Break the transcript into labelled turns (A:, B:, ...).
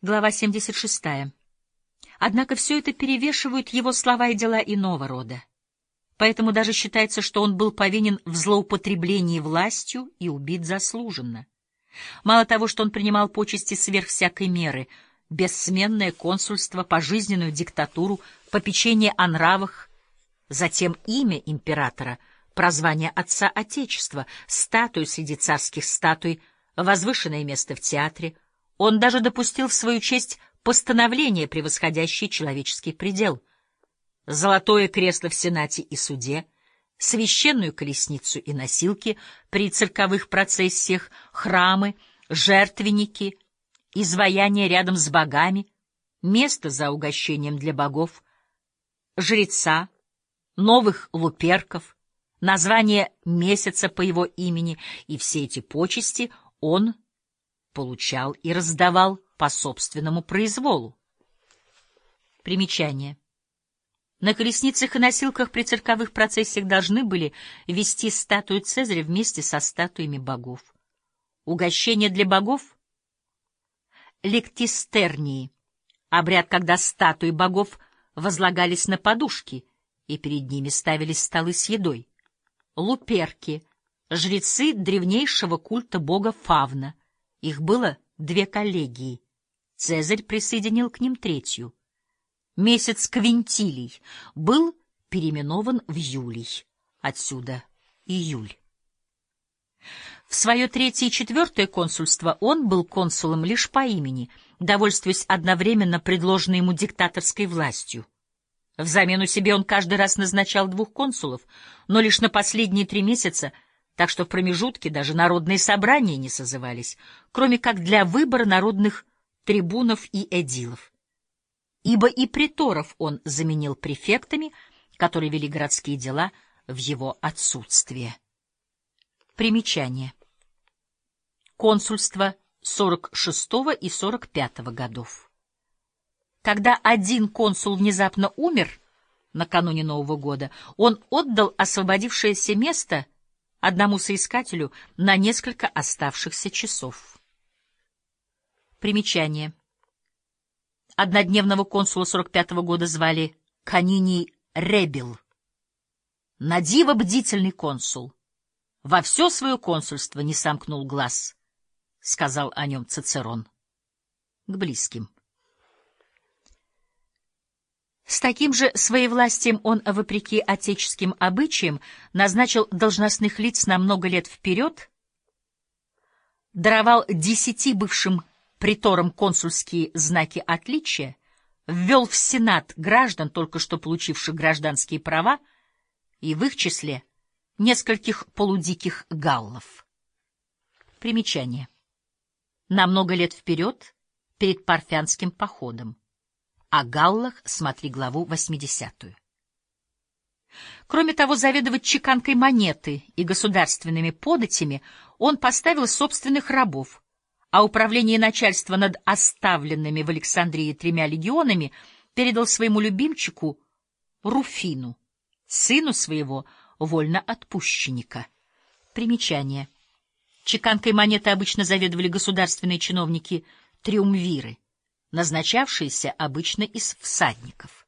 A: Глава 76. Однако все это перевешивают его слова и дела иного рода. Поэтому даже считается, что он был повинен в злоупотреблении властью и убит заслуженно. Мало того, что он принимал почести сверх всякой меры, бессменное консульство, пожизненную диктатуру, попечение о нравах, затем имя императора, прозвание отца Отечества, статую среди царских статуй, возвышенное место в театре — он даже допустил в свою честь постановление, превосходящее человеческий предел. Золотое кресло в Сенате и суде, священную колесницу и носилки при цирковых процессиях, храмы, жертвенники, изваяния рядом с богами, место за угощением для богов, жреца, новых луперков, название месяца по его имени, и все эти почести он получал и раздавал по собственному произволу. Примечание. На колесницах и носилках при цирковых процессиях должны были вести статую Цезаря вместе со статуями богов. Угощение для богов — лектистернии, обряд, когда статуи богов возлагались на подушки, и перед ними ставились столы с едой. Луперки — жрецы древнейшего культа бога Фавна — их было две коллегии. Цезарь присоединил к ним третью. Месяц Квинтилий был переименован в Юлий. Отсюда июль. В свое третье и четвертое консульство он был консулом лишь по имени, довольствуясь одновременно предложенной ему диктаторской властью. Взамен у себе он каждый раз назначал двух консулов, но лишь на последние три месяца — так что в промежутке даже народные собрания не созывались, кроме как для выбора народных трибунов и эдилов. Ибо и приторов он заменил префектами, которые вели городские дела в его отсутствие. Примечание. Консульство 46 и 45 годов. Когда один консул внезапно умер накануне Нового года, он отдал освободившееся место — одному соискателю на несколько оставшихся часов. Примечание. Однодневного консула 45-го года звали Каниний Ребел. Надиво бдительный консул. Во все свое консульство не сомкнул глаз, — сказал о нем Цицерон. К близким. С таким же своевластием он, вопреки отеческим обычаям, назначил должностных лиц на много лет вперед, даровал десяти бывшим приторам консульские знаки отличия, ввел в Сенат граждан, только что получивших гражданские права, и в их числе нескольких полудиких галлов. Примечание. На много лет вперед, перед парфянским походом. О галлах смотри главу 80. Кроме того, заведовать чеканкой монеты и государственными податями он поставил собственных рабов, а управление начальства над оставленными в Александрии тремя легионами передал своему любимчику Руфину, сыну своего вольноотпущенника. Примечание. Чеканкой монеты обычно заведовали государственные чиновники-триумвиры назначавшиеся обычно из всадников.